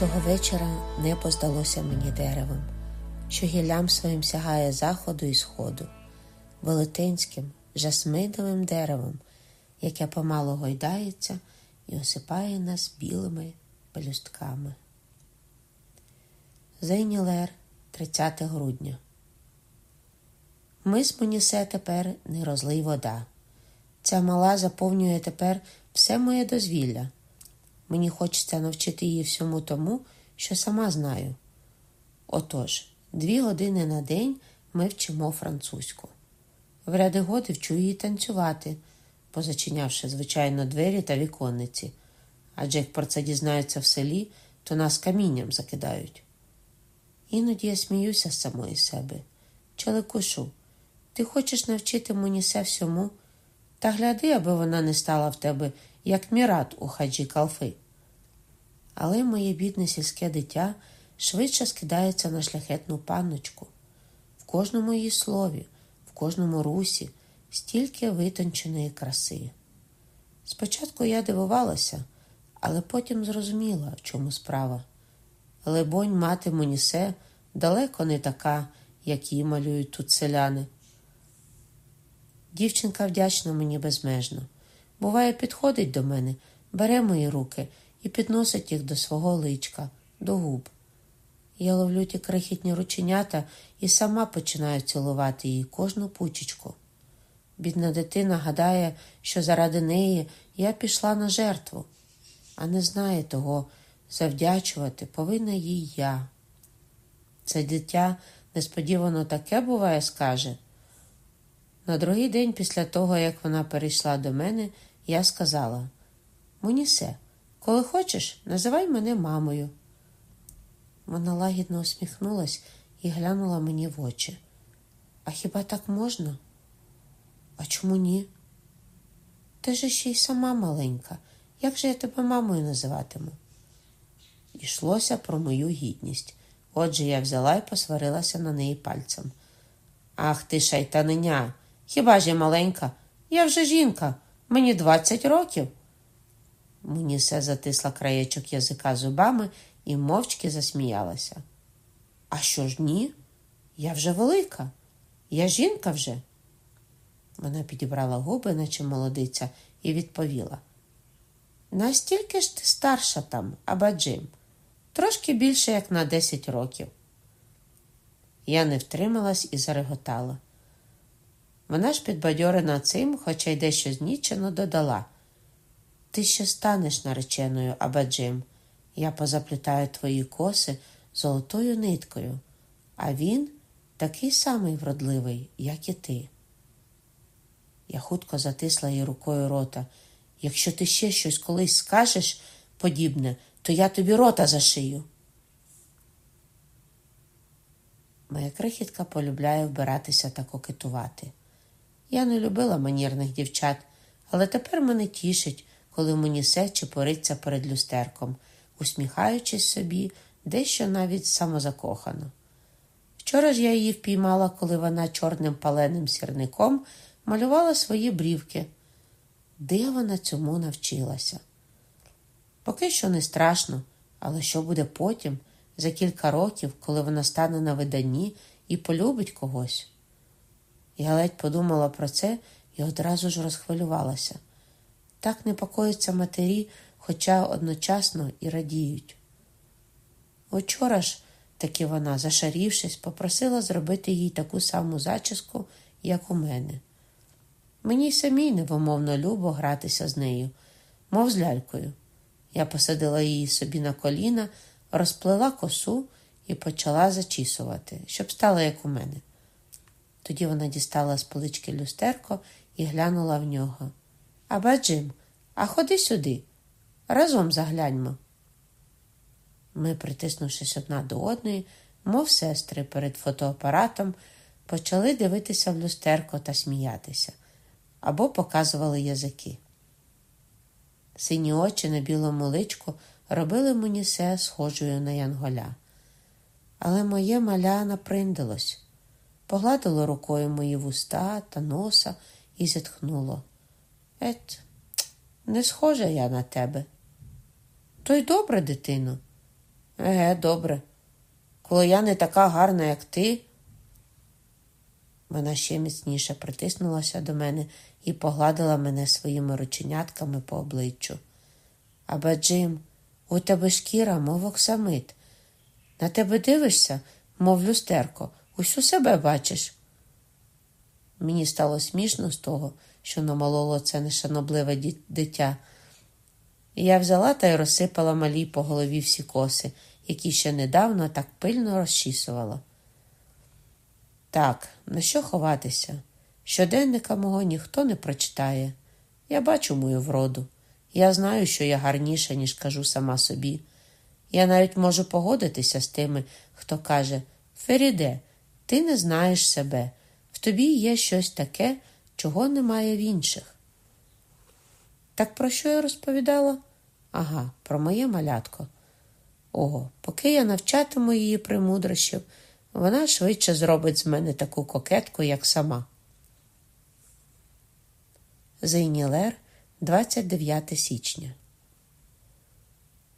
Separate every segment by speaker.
Speaker 1: Цього вечора небо здалося мені деревом, що гіллям своїм сягає заходу і сходу, велетенським, жасминовим деревом, яке помало гойдається і осипає нас білими пелюстками. Зейнілер, 30 грудня. Мис мені все тепер не розлий вода. Ця мала заповнює тепер все моє дозвілля. Мені хочеться навчити її всьому тому, що сама знаю. Отож, дві години на день ми вчимо французьку. В ряди годи вчу її танцювати, позачинявши, звичайно, двері та віконниці. Адже як про це дізнаються в селі, то нас камінням закидають. Іноді я сміюся з самої себе. Челекушу, ти хочеш навчити Монісе всьому? Та гляди, аби вона не стала в тебе, як мірат у хаджі калфи. Але моє бідне сільське дитя швидше скидається на шляхетну панночку. В кожному її слові, в кожному русі стільки витонченої краси. Спочатку я дивувалася, але потім зрозуміла, в чому справа. Лебонь, мати Монісе далеко не така, як її малюють тут селяни. Дівчинка вдячна мені безмежно. Буває, підходить до мене, бере мої руки і підносить їх до свого личка, до губ. Я ловлю ті крихітні рученята і сама починаю цілувати її кожну пучечку. Бідна дитина гадає, що заради неї я пішла на жертву, а не знає того, завдячувати повинна їй я. Це дитя несподівано таке буває, скаже. На другий день після того, як вона перейшла до мене, я сказала Монісе, коли хочеш, називай мене мамою. Вона лагідно усміхнулась і глянула мені в очі. А хіба так можна? А чому ні? Ти же ще й сама маленька. Як же я тебе мамою називатиму? Ішлося про мою гідність. Отже, я взяла і посварилася на неї пальцем. Ах ти, шайтаниня! Хіба ж я маленька? Я вже жінка, мені двадцять років. Мунісе затисла краєчок язика зубами і мовчки засміялася. А що ж ні? Я вже велика, я жінка вже. Вона підібрала губи, наче молодиця, і відповіла. Настільки ж ти старша там, Абаджим, трошки більше, як на десять років. Я не втрималась і зареготала. Вона ж підбадьорена цим, хоча й дещо знічено, додала. Ти ще станеш нареченою, Абаджим. Я позаплітаю твої коси золотою ниткою, а він такий самий вродливий, як і ти. Я хутко затисла їй рукою рота. Якщо ти ще щось колись скажеш подібне, то я тобі рота зашию. Моя крихітка полюбляє вбиратися та кокетувати. Я не любила манірних дівчат, але тепер мене тішить, коли мені се чепориться перед люстерком, усміхаючись собі, дещо навіть самозакохано. Вчора ж я її впіймала, коли вона чорним паленим сірником малювала свої брівки. Де вона цьому навчилася? Поки що не страшно, але що буде потім, за кілька років, коли вона стане на виданні і полюбить когось? Я ледь подумала про це і одразу ж розхвилювалася. Так непокоїться матері, хоча одночасно і радіють. Учора ж таки вона, зашарівшись, попросила зробити їй таку саму зачіску, як у мене. Мені й самій невимовно любо гратися з нею, мов з лялькою. Я посадила її собі на коліна, розплела косу і почала зачісувати, щоб стала, як у мене. Тоді вона дістала з полички люстерко і глянула в нього. Аба Джим, а ходи сюди. Разом загляньмо. Ми, притиснувшись одна до одної, мов сестри перед фотоапаратом, почали дивитися в люстерко та сміятися або показували язики. Сині очі на білому личку робили мені все схожою на янголя. Але моє маля наприндилось, погладило рукою мої вуста та носа і зітхнуло. Ет, не схожа я на тебе. То й добре, дитино. Еге, добре. Коли я не така гарна, як ти. Вона ще міцніше притиснулася до мене і погладила мене своїми рученятками по обличчю. Аба, Джим, у тебе шкіра, мов оксамит. На тебе дивишся, мов люстерко, усю себе бачиш. Мені стало смішно з того, що намалоло це нешанобливе дитя. Я взяла та й розсипала малій по голові всі коси, які ще недавно так пильно розчісувала. Так, на що ховатися? Щоденника мого ніхто не прочитає. Я бачу мою вроду. Я знаю, що я гарніша, ніж кажу сама собі. Я навіть можу погодитися з тими, хто каже Феріде, ти не знаєш себе, в тобі є щось таке, чого немає в інших. Так про що я розповідала? Ага, про моє малятко. Ого, поки я навчатиму її премудрощів, вона швидше зробить з мене таку кокетку, як сама. Зейнілер, 29 січня.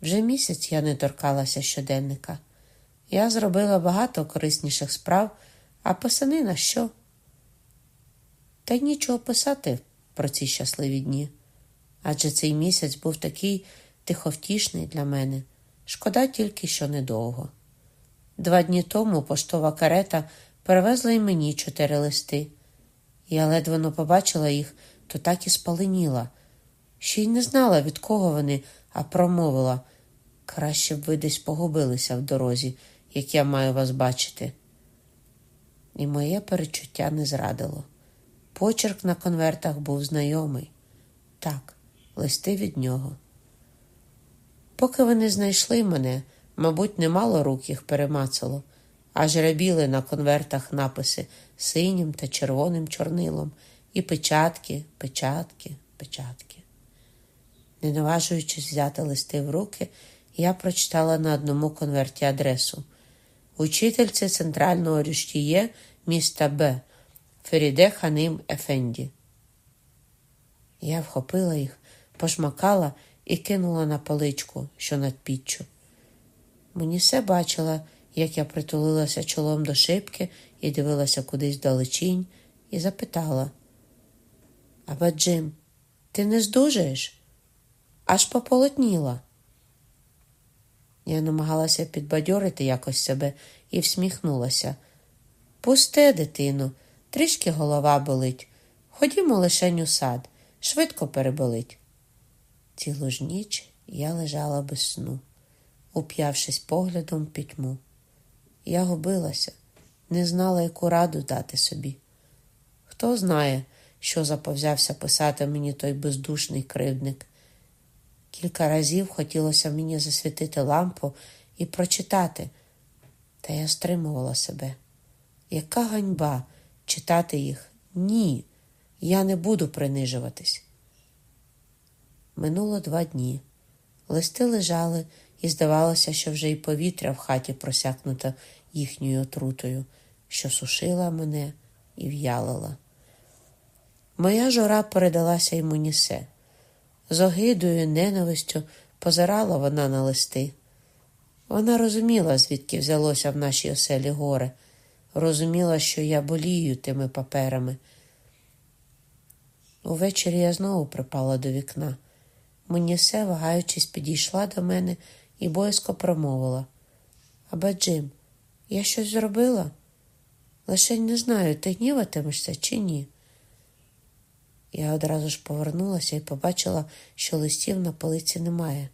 Speaker 1: Вже місяць я не торкалася щоденника. Я зробила багато корисніших справ, а писани на що? Та й нічого писати про ці щасливі дні. Адже цей місяць був такий тиховтішний для мене. Шкода тільки, що недовго. Два дні тому поштова карета перевезла й мені чотири листи. Я ледве не побачила їх, то так і спаленіла. Ще й не знала, від кого вони, а промовила краще б ви десь погубилися в дорозі, як я маю вас бачити. І моє перечуття не зрадило. Почерк на конвертах був знайомий. Так, листи від нього. Поки вони знайшли мене, мабуть, немало рук їх перемацало, аж рябіли на конвертах написи синім та червоним чорнилом, і печатки, печатки, печатки. Не наважуючись взяти листи в руки, я прочитала на одному конверті адресу учительці центрального рюштіє міста Б. Феріде Ханим Ефенді. Я вхопила їх, пошмакала і кинула на поличку, що над піччю. Мені все бачила, як я притулилася чолом до шибки і дивилася кудись далечінь, і запитала: Аба Джим, ти не здужаєш? Аж пополотніла. Я намагалася підбадьорити якось себе і всміхнулася. Пусте, дитину, трішки голова болить. Ходімо лишень у сад, швидко переболить. Цілу ж ніч я лежала без сну, уп'явшись поглядом пітьму. Я губилася, не знала, яку раду дати собі. Хто знає, що заповзявся писати мені той бездушний кривдник. Кілька разів хотілося мені засвітити лампу і прочитати, та я стримувала себе. Яка ганьба читати їх? Ні, я не буду принижуватись. Минуло два дні. Листи лежали, і здавалося, що вже й повітря в хаті просякнуто їхньою отрутою, що сушила мене і в'ялила. Моя жора передалася йому нісе. З огидою, ненавистю позирала вона на листи. Вона розуміла, звідки взялося в нашій оселі горе, розуміла, що я болію тими паперами. Увечері я знову припала до вікна. Монісе, вагаючись, підійшла до мене і боязко промовила. Аба Джим, я щось зробила? Лише не знаю, ти гніватимешся чи ні. Я одразу ж повернулася і побачила, що листів на полиці немає.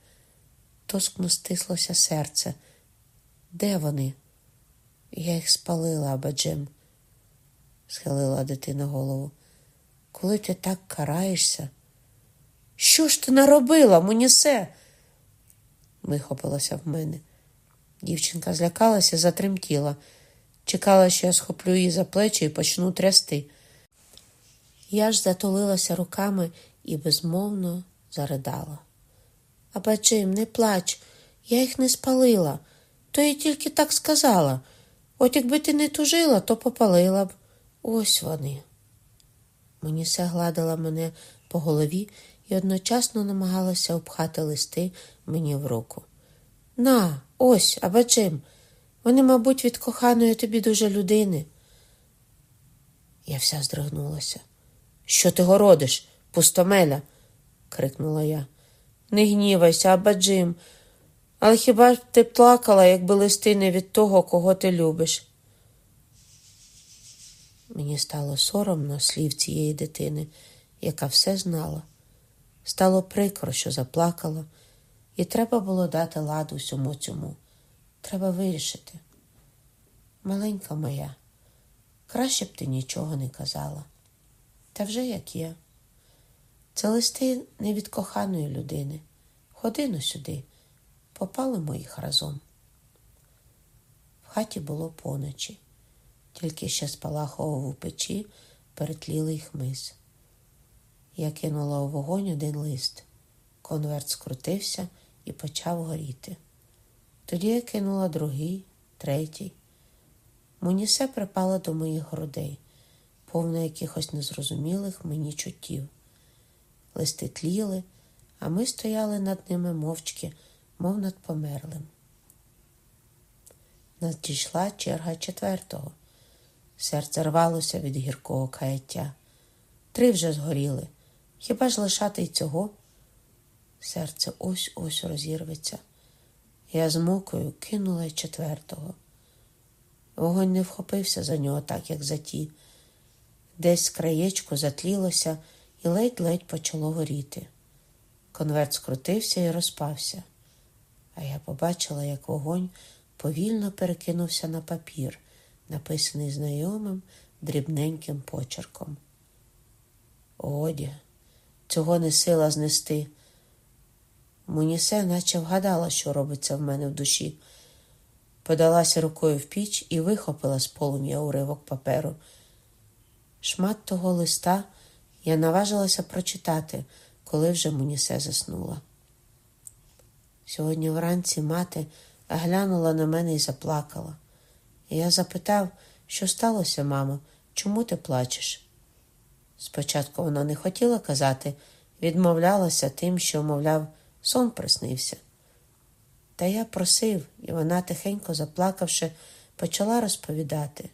Speaker 1: Тоскно стислося серце. Де вони? Я їх спалила, аба Джим, схилила дитина голову. Коли ти так караєшся, що ж ти наробила, Мунісе? вихопилася в мене. Дівчинка злякалася, затремтіла, чекала, що я схоплю її за плечі і почну трясти. Я ж затулилася руками і безмовно заридала. А бачим, не плач, я їх не спалила, то я тільки так сказала. От якби ти не тужила, то попалила б. Ось вони. Мені все гладила мене по голові і одночасно намагалася обхати листи мені в руку. На, ось, абаджим. Вони, мабуть, від коханої тобі дуже людини. Я вся здригнулася. Що ти городиш, пустомеля? крикнула я. Не гнівайся, абаджим. Але хіба б ти плакала, якби листи не від того, кого ти любиш? Мені стало соромно слів цієї дитини, яка все знала. Стало прикро, що заплакала, і треба було дати ладу всьому цьому. Треба вирішити. Маленька моя, краще б ти нічого не казала. Та вже як є. Це листи не від коханої людини. Ходи но сюди, попалимо їх разом. В хаті було поночі, тільки ще спалахував у печі перетлілий хмиз. Я кинула у вогонь один лист. Конверт скрутився і почав горіти. Тоді я кинула другий, третій. Мунісе припала до моїх грудей, повна якихось незрозумілих мені чуттів. Листи тліли, а ми стояли над ними мовчки, мов над померлим. Надійшла черга четвертого. Серце рвалося від гіркого каяття. Три вже згоріли. Хіба ж лишати й цього? Серце ось ось розірветься. Я з мукою кинула й четвертого. Вогонь не вхопився за нього так, як за ті. Десь з краєчку затлілося і ледь-ледь почало горіти. Конверт скрутився і розпався, а я побачила, як вогонь повільно перекинувся на папір, написаний знайомим дрібненьким почерком. Оді, цього не сила знести. Мунісе наче вгадала, що робиться в мене в душі. Подалася рукою в піч і вихопила з полум'я уривок паперу. Шмат того листа я наважилася прочитати, коли вже Мунісе заснула. Сьогодні вранці мати глянула на мене і заплакала. І я запитав, що сталося, мамо, чому ти плачеш? Спочатку вона не хотіла казати, відмовлялася тим, що, мовляв, сон приснився. Та я просив, і вона, тихенько заплакавши, почала розповідати.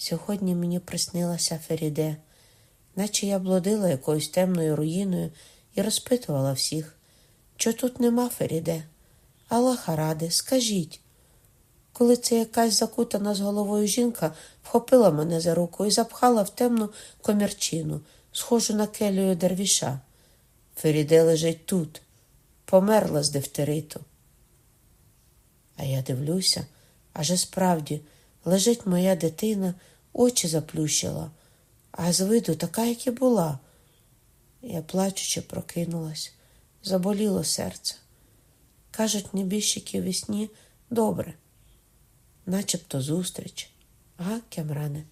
Speaker 1: Сьогодні мені приснилася Феріде, наче я блудила якоюсь темною руїною і розпитувала всіх, що тут нема Феріде. Аллаха ради, скажіть. Коли це якась закутана з головою жінка вхопила мене за руку і запхала в темну комірчину, схожу на келію дервіша. Феріде лежить тут, померла з дифтериту. А я дивлюся, аже справді лежить моя дитина, очі заплющила, а з виду така, як і була. Я плачучи, прокинулась, заболіло серце. Кажуть, небіжчики в сні добре, начебто зустріч. Га, Кемране,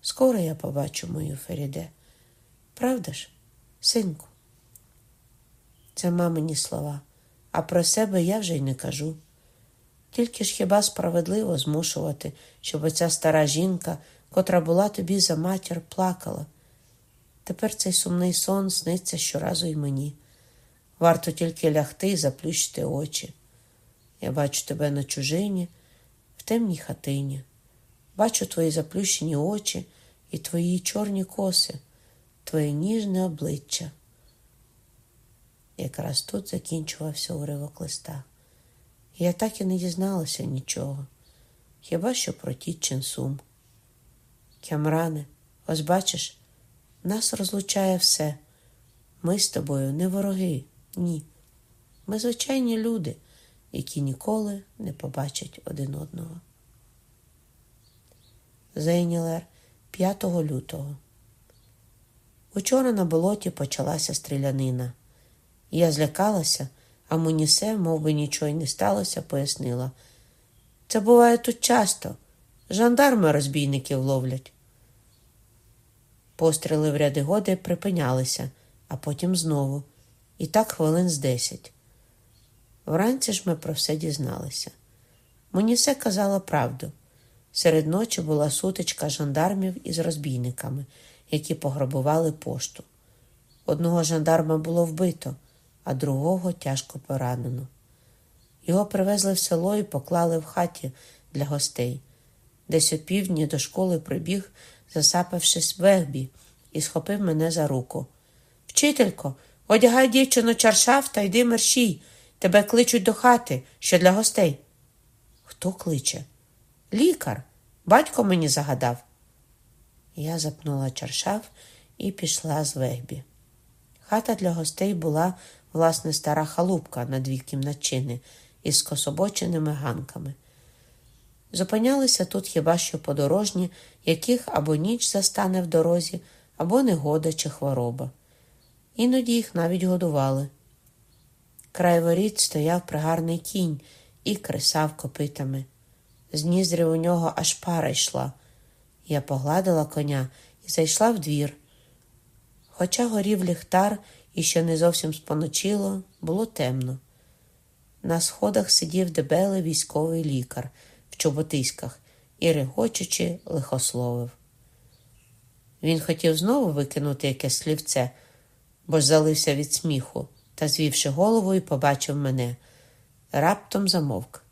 Speaker 1: скоро я побачу мою Феріде. Правда ж, синку? Це мамині слова, а про себе я вже й не кажу. Тільки ж хіба справедливо змушувати, щоб оця стара жінка, котра була тобі за матір, плакала. Тепер цей сумний сон сниться щоразу й мені. Варто тільки лягти і заплющити очі. Я бачу тебе на чужині, в темній хатині, бачу твої заплющені очі і твої чорні коси, твоє ніжне обличчя. Якраз тут закінчувався уривок листа. Я так і не дізналася нічого, хіба що про Тітчин сум. Кямране, ось бачиш, нас розлучає все. Ми з тобою не вороги, ні. Ми звичайні люди, які ніколи не побачать один одного. Зейнілер 5 лютого. Учора на болоті почалася стрілянина. Я злякалася, а Мунісе, мов би нічого й не сталося, пояснила. Це буває тут часто. Жандарми розбійників ловлять. Постріли в ряди годи припинялися, а потім знову. І так хвилин з десять. Вранці ж ми про все дізналися. Мунісе казала правду. Серед ночі була сутичка жандармів із розбійниками, які пограбували пошту. Одного жандарма було вбито а другого тяжко поранено. Його привезли в село і поклали в хаті для гостей. Десь о півдні до школи прибіг, засапавшись вегбі, і схопив мене за руку. Вчителько, одягай дівчину чаршаф та йди мерщій. Тебе кличуть до хати, що для гостей. Хто кличе? Лікар. Батько мені загадав. Я запнула чаршаф і пішла з вегбі. Хата для гостей була, власне, стара халупка на дві кімнатчини із скособоченими ганками. Зупинялися тут хіба що подорожні, яких або ніч застане в дорозі, або негода чи хвороба. Іноді їх навіть годували. Край воріт стояв пригарний кінь і кресав копитами. З ніздрів у нього аж пара йшла. Я погладила коня і зайшла в двір. Хоча горів ліхтар і ще не зовсім споночило, було темно. На сходах сидів дебелий військовий лікар в чоботиськах і, регочучи, лихословив. Він хотів знову викинути якесь слівце, бо ж залився від сміху та, звівши голову, і побачив мене. Раптом замовк.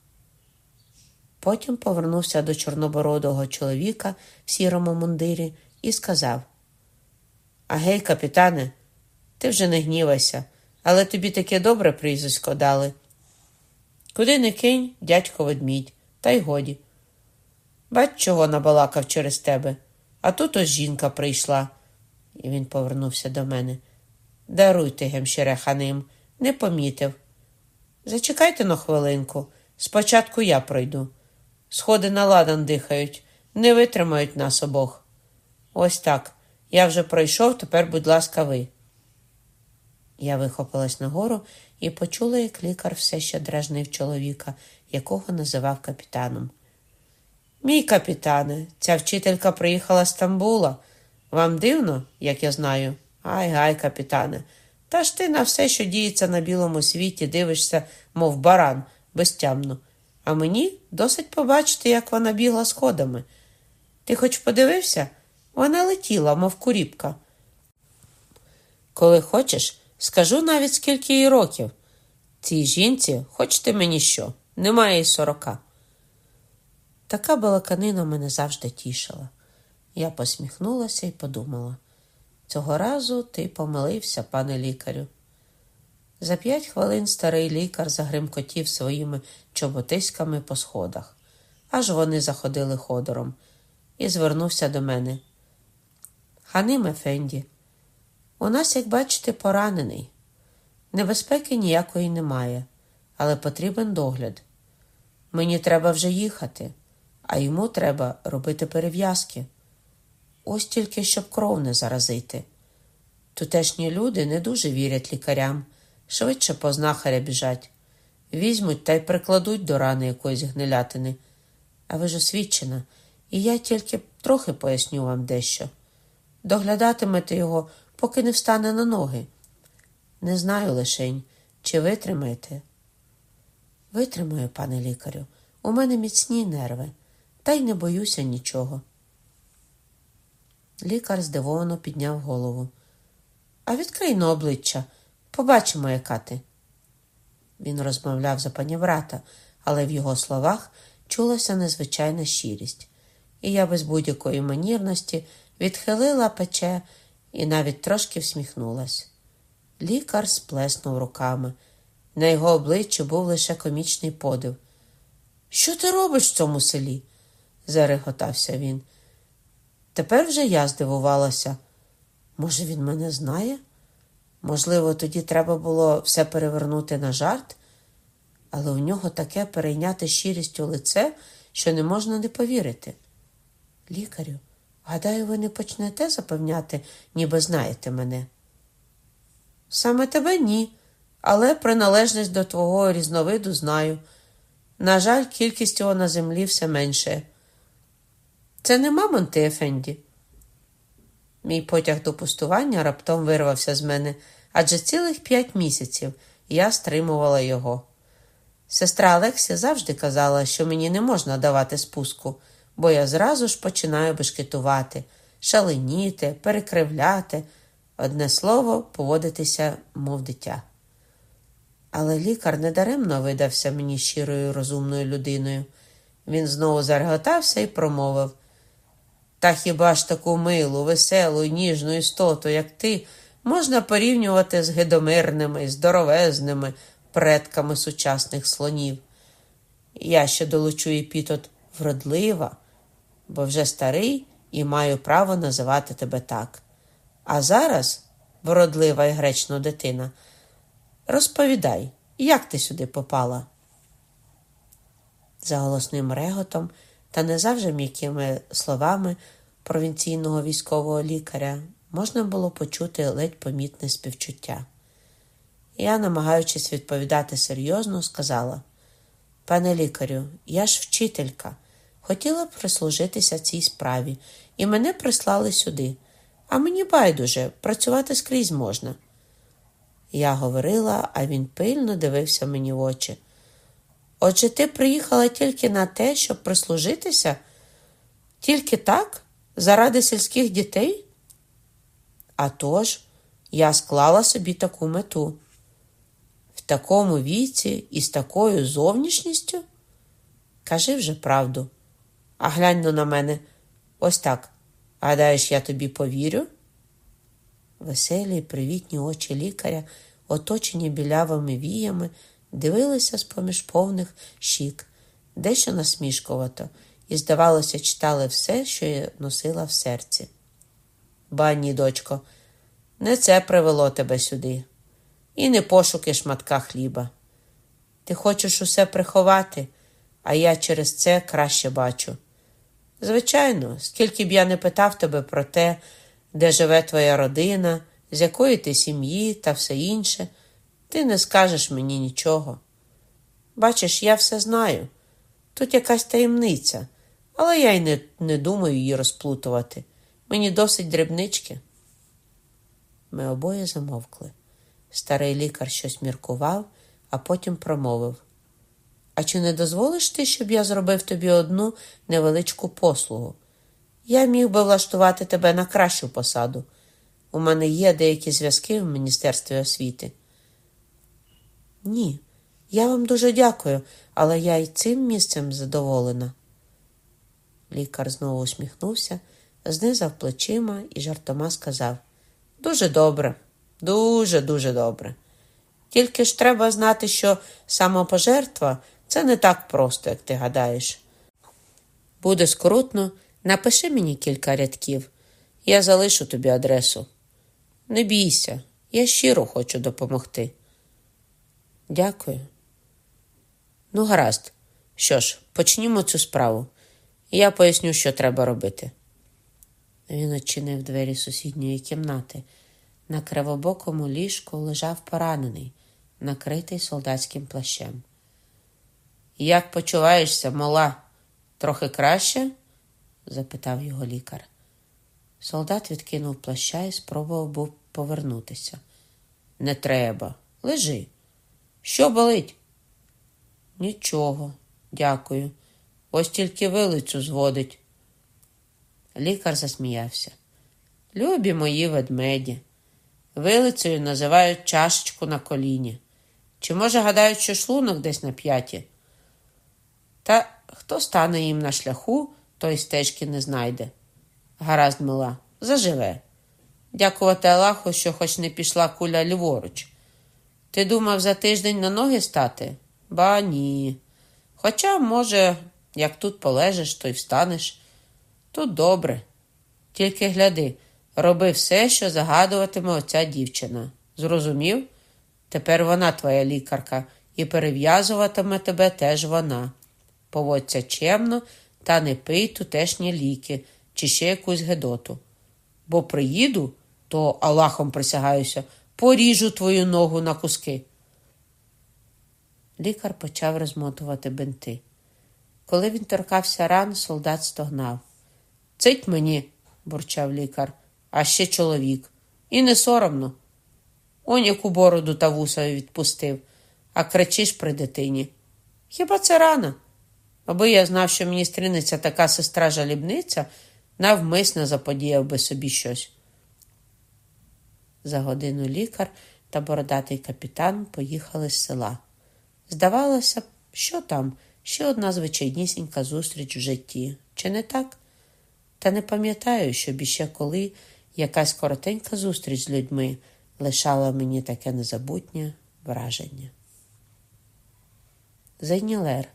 Speaker 1: Потім повернувся до чорнобородого чоловіка в сірому мундирі і сказав: гей, капітане, ти вже не гнівайся, але тобі таке добре прізвисько дали. Куди не кинь, дядько ведмідь, та й годі. Бач, чого набалакав через тебе, а тут ось жінка прийшла. І він повернувся до мене. Даруйте, гемшере ханим, не помітив. Зачекайте на хвилинку. Спочатку я пройду. Сходи на ладан дихають, не витримають нас обох. Ось так. Я вже пройшов, тепер, будь ласка, ви. Я вихопилась нагору і почула, як лікар все ще дражнив чоловіка, якого називав капітаном. Мій капітане, ця вчителька приїхала з Стамбула. Вам дивно, як я знаю? Ай гай, капітане. Та ж ти на все, що діється на білому світі, дивишся, мов баран, безтямно. А мені досить побачити, як вона бігла сходами. Ти хоч подивився? Вона летіла, мов куріпка. Коли хочеш, скажу навіть скільки їй років. Цій жінці, хоч ти мені що, немає й сорока. Така балаканина мене завжди тішила. Я посміхнулася і подумала. Цього разу ти помилився, пане лікарю. За п'ять хвилин старий лікар загримкотів своїми чоботиськами по сходах, аж вони заходили ходором, і звернувся до мене. Ханим Ефенді, у нас, як бачите, поранений. Небезпеки ніякої немає, але потрібен догляд. Мені треба вже їхати, а йому треба робити перев'язки. Ось тільки щоб кров не заразити. Тутешні люди не дуже вірять лікарям, швидше по знахаря біжать. Візьмуть та й прикладуть до рани якоїсь гнилятини. А ви ж освідчена, і я тільки трохи поясню вам дещо. Доглядатимете його, поки не встане на ноги. Не знаю лишень, чи витримаєте. Витримаю, пане лікарю, у мене міцні нерви, та й не боюся нічого. Лікар здивовано підняв голову. А відкрий на обличчя, побачимо, яка ти. Він розмовляв за паніврата, але в його словах чулася незвичайна щирість, і я без будь-якої манірності відхилила пече і навіть трошки всміхнулась. Лікар сплеснув руками. На його обличчі був лише комічний подив. Що ти робиш в цьому селі? зареготався він. Тепер вже я здивувалася. Може, він мене знає? Можливо, тоді треба було все перевернути на жарт, але у нього таке перейняти щирістю лице, що не можна не повірити. Лікарю, гадаю, ви не почнете запевняти, ніби знаєте мене. Саме тебе ні, але приналежність до твого різновиду знаю. На жаль, кількість його на землі все менше. Це не мамонти, Ефенді. Мій потяг до пустування раптом вирвався з мене, адже цілих п'ять місяців я стримувала його. Сестра Алексія завжди казала, що мені не можна давати спуску, бо я зразу ж починаю бешкетувати, шаленіти, перекривляти, одне слово, поводитися, мов дитя. Але лікар недаремно видався мені щирою розумною людиною. Він знову зареготався і промовив Та хіба ж таку милу, веселу ніжну істоту, як ти, можна порівнювати з гидомирними, здоровезними предками сучасних слонів? Я ще долучу епітот вродлива, бо вже старий і маю право називати тебе так. А зараз, вродлива і гречна дитина, розповідай, як ти сюди попала? За голосним реготом та не завжди м'якими словами провінційного військового лікаря можна було почути ледь помітне співчуття. Я, намагаючись відповідати серйозно, сказала: Пане лікарю, я ж вчителька, хотіла прислужитися цій справі, і мене прислали сюди. А мені байдуже, працювати скрізь можна. Я говорила, а він пильно дивився мені в очі. Отже, ти приїхала тільки на те, щоб прислужитися? Тільки так? Заради сільських дітей? А тож, я склала собі таку мету. В такому віці і з такою зовнішністю? Кажи вже правду. А глянь ну на мене ось так. Гадаєш, я тобі повірю? Веселі, привітні очі лікаря, оточені білявими віями, дивилися з поміж повних щік, дещо насмішкувато, і, здавалося, читали все, що я носила в серці. Ба ні, дочко, не це привело тебе сюди, і не пошуки шматка хліба. Ти хочеш усе приховати, а я через це краще бачу. Звичайно, скільки б я не питав тебе про те, де живе твоя родина, з якої ти сім'ї та все інше, ти не скажеш мені нічого. Бачиш, я все знаю. Тут якась таємниця, але я й не, не думаю її розплутувати. Мені досить дрібнички. Ми обоє замовкли. Старий лікар щось міркував, а потім промовив. А чи не дозволиш ти, щоб я зробив тобі одну невеличку послугу? Я міг би влаштувати тебе на кращу посаду. У мене є деякі зв'язки в Міністерстві освіти. Ні, я вам дуже дякую, але я й цим місцем задоволена. Лікар знову усміхнувся, знизав плечима і жартома сказав Дуже добре, дуже, дуже добре. Тільки ж треба знати, що самопожертва це не так просто, як ти гадаєш. Буде скрутно, напиши мені кілька рядків, я залишу тобі адресу. Не бійся, я щиро хочу допомогти. Дякую. Ну, гаразд. Що ж, почнімо цю справу, я поясню, що треба робити. Він очинив двері сусідньої кімнати. На кривобокому ліжку лежав поранений, накритий солдатським плащем. Як почуваєшся, мала? Трохи краще? запитав його лікар. Солдат відкинув плаща і спробував був повернутися. Не треба. Лежи. Що болить? Нічого, дякую. Ось тільки вилицю зводить. Лікар засміявся. Любі мої ведмеді. Вилицею називають чашечку на коліні. Чи, може, гадають, що шлунок десь на п'яті? Та хто стане їм на шляху, той стежки не знайде. Гаразд мила, заживе. Дякувати Аллаху, що хоч не пішла куля ліворуч. Ти думав за тиждень на ноги стати? Ба ні. Хоча, може, як тут полежиш, то й встанеш. Тут добре. Тільки гляди, роби все, що загадуватиме оця дівчина. Зрозумів? Тепер вона твоя лікарка, і перев'язуватиме тебе теж вона. Поводься чемно та не пий тутешні ліки чи ще якусь гедоту. Бо приїду, то Аллахом присягаюся, поріжу твою ногу на куски. Лікар почав розмотувати бинти. Коли він торкався ран, солдат стогнав. Цить мені, бурчав лікар, а ще чоловік. І не соромно. Он яку бороду та вуса відпустив, а кричиш при дитині. Хіба це рана? Аби я знав, що мені стріниться така сестра жалібниця, навмисно заподіяв би собі щось. За годину лікар та бородатий капітан поїхали з села. Здавалося що там, ще одна звичайнісінька зустріч в житті, чи не так? Та не пам'ятаю, щоб іще коли якась коротенька зустріч з людьми лишала мені таке незабутнє враження. Зайнілер,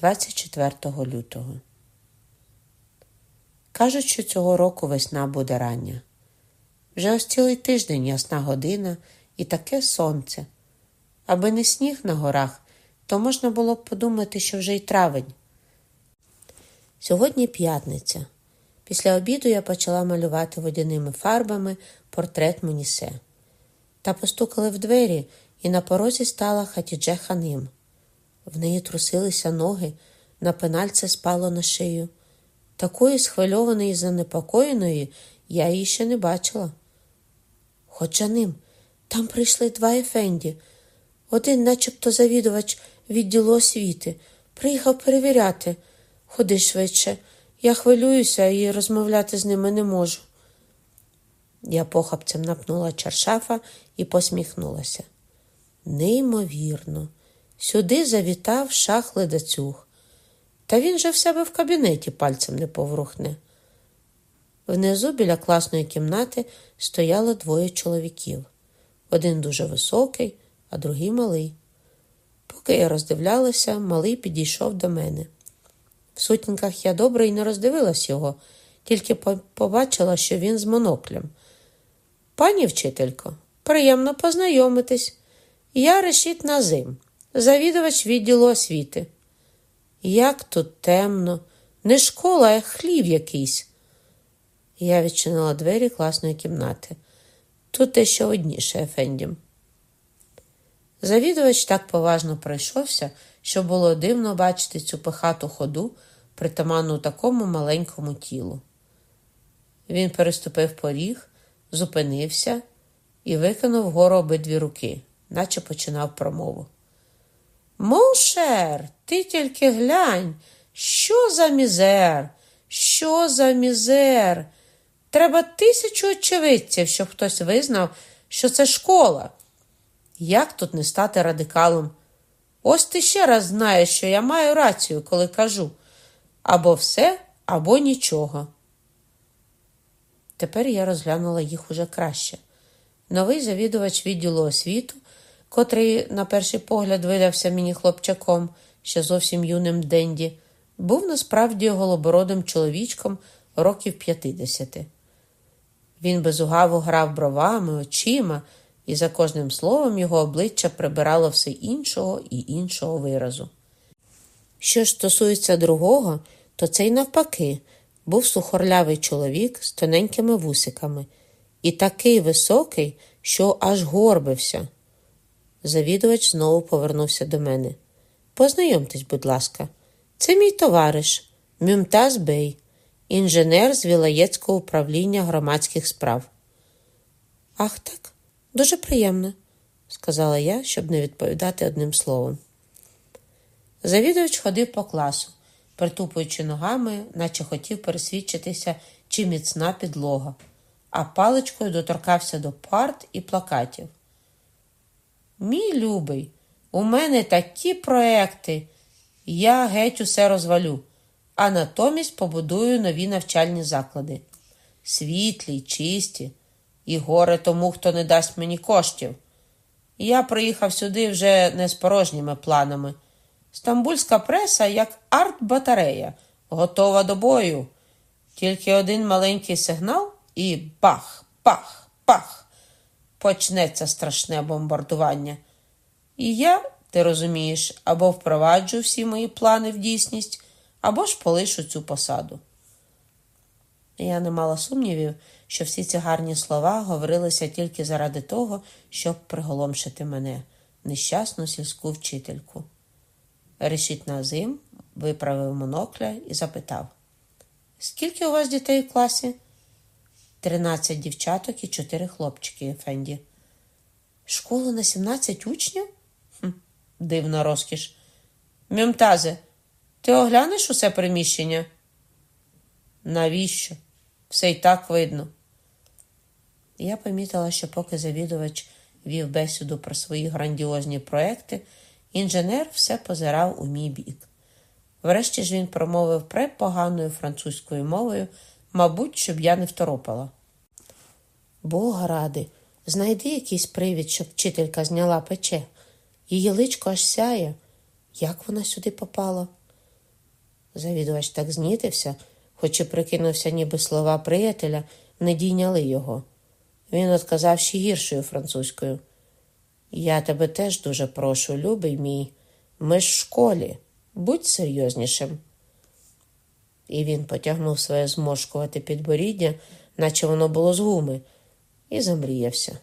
Speaker 1: 24 лютого. Кажуть, що цього року весна буде рання. Вже ось цілий тиждень ясна година і таке сонце. Аби не сніг на горах, то можна було б подумати, що вже й травень. Сьогодні п'ятниця. Після обіду я почала малювати водяними фарбами портрет Мунісе. Та постукали в двері, і на порозі стала Хатідже Ханим. В неї трусилися ноги, на пенальце спало на шию. Такої схвильованої і занепокоєної я її ще не бачила. Хоча ним, там прийшли два ефенді. Один, начебто завідувач відділу освіти, приїхав перевіряти. Ходи швидше, я хвилююся і розмовляти з ними не можу. Я похапцем напнула чаршафа і посміхнулася. Неймовірно, сюди завітав шах ледацюг. Та він же в себе в кабінеті пальцем не поврухне. Внизу біля класної кімнати стояло двоє чоловіків. Один дуже високий, а другий малий. Поки я роздивлялася, малий підійшов до мене. В сутінках я добре і не роздивилась його, тільки побачила, що він з моноклем. Пані вчителько, приємно познайомитись. Я решіт Назим, завідувач відділу освіти. Як тут темно, не школа, а хлів якийсь. Я відчинила двері класної кімнати. Тут те що одніше, Ефендім. Завідувач так поважно пройшовся, що було дивно бачити цю пихату ходу, притаманну такому маленькому тілу. Він переступив поріг, зупинився і викинув вгору обидві руки, наче починав промову. Моншер, ти тільки глянь, що за мізер, що за мізер. Треба тисячу очевидців, щоб хтось визнав, що це школа. Як тут не стати радикалом? Ось ти ще раз знаєш, що я маю рацію, коли кажу або все, або нічого. Тепер я розглянула їх уже краще. Новий завідувач відділу освіту, котрий, на перший погляд, видався мені хлопчаком, ще зовсім юним Денді, був насправді голобородим чоловічком років п'ятидесяти. Він безугаво грав бровами, очима, і за кожним словом його обличчя прибирало все іншого і іншого виразу. Що ж стосується другого, то цей навпаки був сухорлявий чоловік з тоненькими вусиками і такий високий, що аж горбився. Завідувач знову повернувся до мене. Познайомтесь, будь ласка, це мій товариш Мюмтаз Бей інженер з Вілаєцького управління громадських справ. Ах так, дуже приємно, сказала я, щоб не відповідати одним словом. Завідувач ходив по класу, притупуючи ногами, наче хотів пересвідчитися, чи міцна підлога, а паличкою доторкався до парт і плакатів. Мій любий, у мене такі проекти, я геть усе розвалю а натомість побудую нові навчальні заклади. Світлі, чисті, і горе тому, хто не дасть мені коштів. Я приїхав сюди вже не з порожніми планами. Стамбульська преса, як арт-батарея, готова до бою. Тільки один маленький сигнал і бах, пах, пах. Почнеться страшне бомбардування. І я, ти розумієш, або впроваджу всі мої плани в дійсність, або ж полишу цю посаду. Я не мала сумнівів, що всі ці гарні слова говорилися тільки заради того, щоб приголомшити мене, нещасну сільську вчительку. Решіт Назим виправив монокля і запитав: Скільки у вас дітей в класі? Тринадцять дівчаток і чотири хлопчики, Ефенді. Школа на сімнадцять учнів? Хм, Дивна розкіш. Мюмтазе, ти оглянеш усе приміщення? Навіщо? Все й так видно. Я помітила, що поки завідувач вів бесіду про свої грандіозні проекти, інженер все позирав у мій бік. Врешті ж він промовив препоганою французькою мовою, мабуть, щоб я не второпала. Бога ради, знайди якийсь привід, щоб вчителька зняла пече. Її личко аж сяє. Як вона сюди попала? Завідувач так знітився, хоч і прикинувся, ніби слова приятеля не дійняли його. Він отказав ще гіршою французькою. Я тебе теж дуже прошу, любий мій. Ми ж в школі. Будь серйознішим. І він потягнув своє зморшкувате підборіддя, наче воно було з гуми, і замріявся.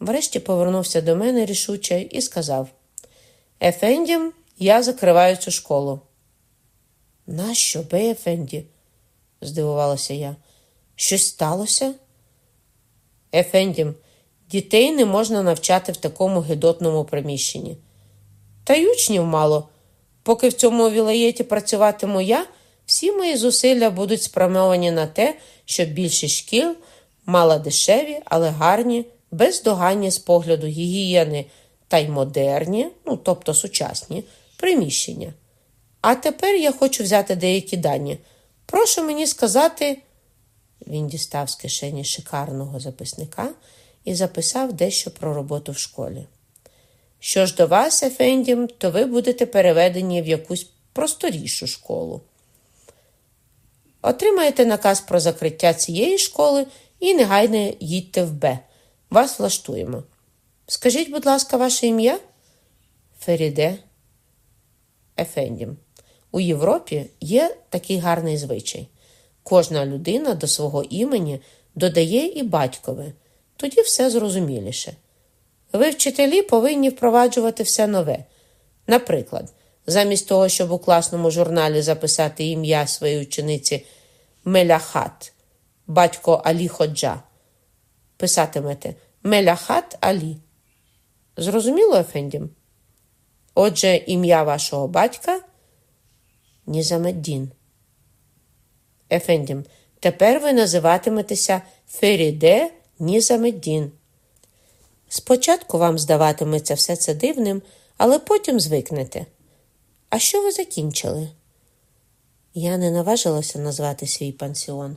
Speaker 1: Врешті повернувся до мене рішуче і сказав: Ефендім, я закриваю цю школу. Нащо, бе, Ефенді? здивувалася я. Щось сталося? Ефендім, дітей не можна навчати в такому гидотному приміщенні. Та й учнів мало. Поки в цьому вілаєті працюватиму я, всі мої зусилля будуть спрямовані на те, щоб більшість шкіл мала дешеві, але гарні, бездоганні з погляду гігієни та й модерні, ну тобто сучасні, приміщення. А тепер я хочу взяти деякі дані. Прошу мені сказати. Він дістав з кишені шикарного записника і записав дещо про роботу в школі. Що ж до вас, Ефендім, то ви будете переведені в якусь просторішу школу. Отримаєте наказ про закриття цієї школи і негайно їдьте в Б. Вас влаштуємо. Скажіть, будь ласка, ваше ім'я? Феріде Ефендім. У Європі є такий гарний звичай. Кожна людина до свого імені додає і батькове, тоді все зрозуміліше. Ви, вчителі, повинні впроваджувати все нове. Наприклад, замість того, щоб у класному журналі записати ім'я своєї учениці Меляхат, батько Алі Ходжа, писатимете Меляхат Алі. Зрозуміло, Ефендім? Отже, ім'я вашого батька Нізамеддін. Ефендім, тепер ви називатиметеся Феріде Нізамеддін. Спочатку вам здаватиметься все це дивним, але потім звикнете. А що ви закінчили? Я не наважилася назвати свій пансіон,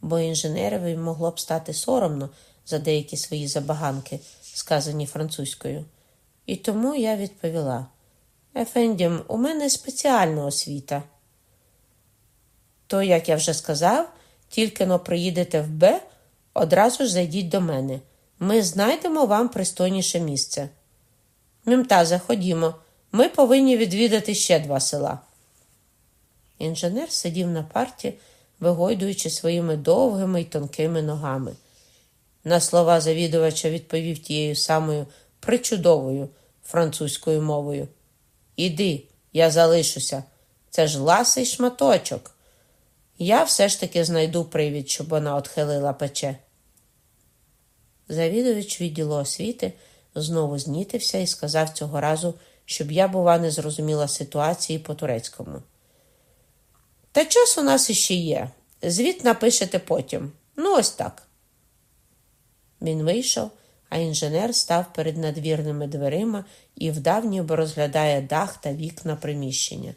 Speaker 1: бо інженерові могло б стати соромно за деякі свої забаганки, сказані французькою. І тому я відповіла: Ефендім, у мене спеціальна освіта. То, як я вже сказав, тільки но приїдете в Б, одразу ж зайдіть до мене. Ми знайдемо вам пристойніше місце. Мімтаза, ходімо, ми повинні відвідати ще два села. Інженер сидів на парті, вигойдуючи своїми довгими й тонкими ногами. На слова завідувача відповів тією самою причудовою французькою мовою. Іди, я залишуся. Це ж ласий шматочок. Я все ж таки знайду привід, щоб вона отхилила пече. Завідувач відділу освіти знову знітився і сказав цього разу, щоб я, бува, не зрозуміла ситуації по турецькому. Та час у нас іще є. Звіт напишете потім. Ну, ось так. Він вийшов, а інженер став перед надвірними дверима і вдав, ніби розглядає дах та вікна приміщення.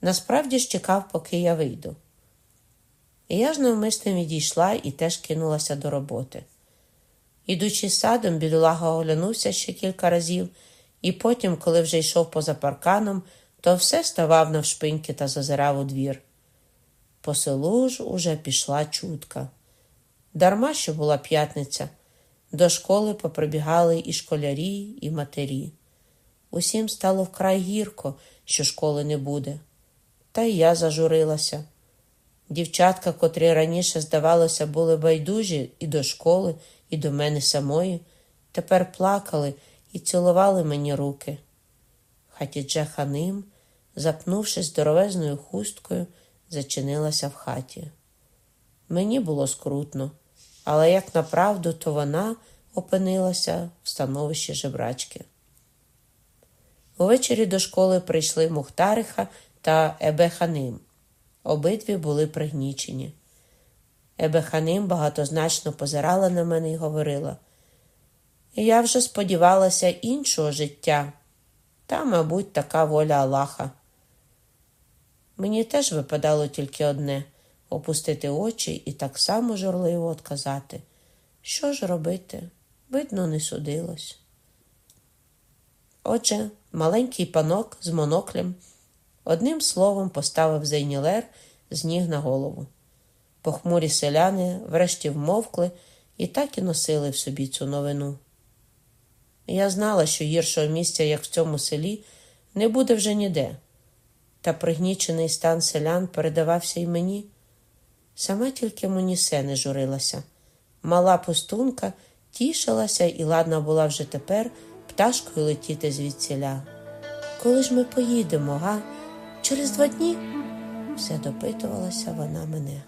Speaker 1: Насправді ж чекав, поки я вийду. І я ж навмисно відійшла і теж кинулася до роботи. Ідучи садом, бідолага оглянувся ще кілька разів, і потім, коли вже йшов поза парканом, то все ставав навшпиньки та зазирав у двір. По селу ж уже пішла чутка. Дарма що була п'ятниця, до школи поприбігали і школярі, і матері. Усім стало вкрай гірко, що школи не буде. Та й я зажурилася. Дівчатка, котрі раніше, здавалося, були байдужі і до школи, і до мене самої, тепер плакали і цілували мені руки. Хатідже ханим, запнувшись здоровезною хусткою, зачинилася в хаті. Мені було скрутно, але як направду, то вона опинилася в становищі жебрачки. Увечері до школи прийшли Мухтариха та Ебеханим. Обидві були пригнічені. Ебеханим багатозначно позирала на мене і говорила я вже сподівалася іншого життя. Та, мабуть, така воля Аллаха. Мені теж випадало тільки одне опустити очі і так само журливо отказати. Що ж робити? Видно, не судилось. Отже, маленький панок з моноклем одним словом поставив Зейнілер з ніг на голову. Похмурі селяни врешті вмовкли і так і носили в собі цю новину. Я знала, що гіршого місця, як в цьому селі, не буде вже ніде, та пригнічений стан селян передавався й мені. Сама тільки Монісе не журилася. Мала пустунка тішилася і ладна була вже тепер пташкою летіти звідсіля. Коли ж ми поїдемо, га? Через два дні? Все допитувалася вона мене.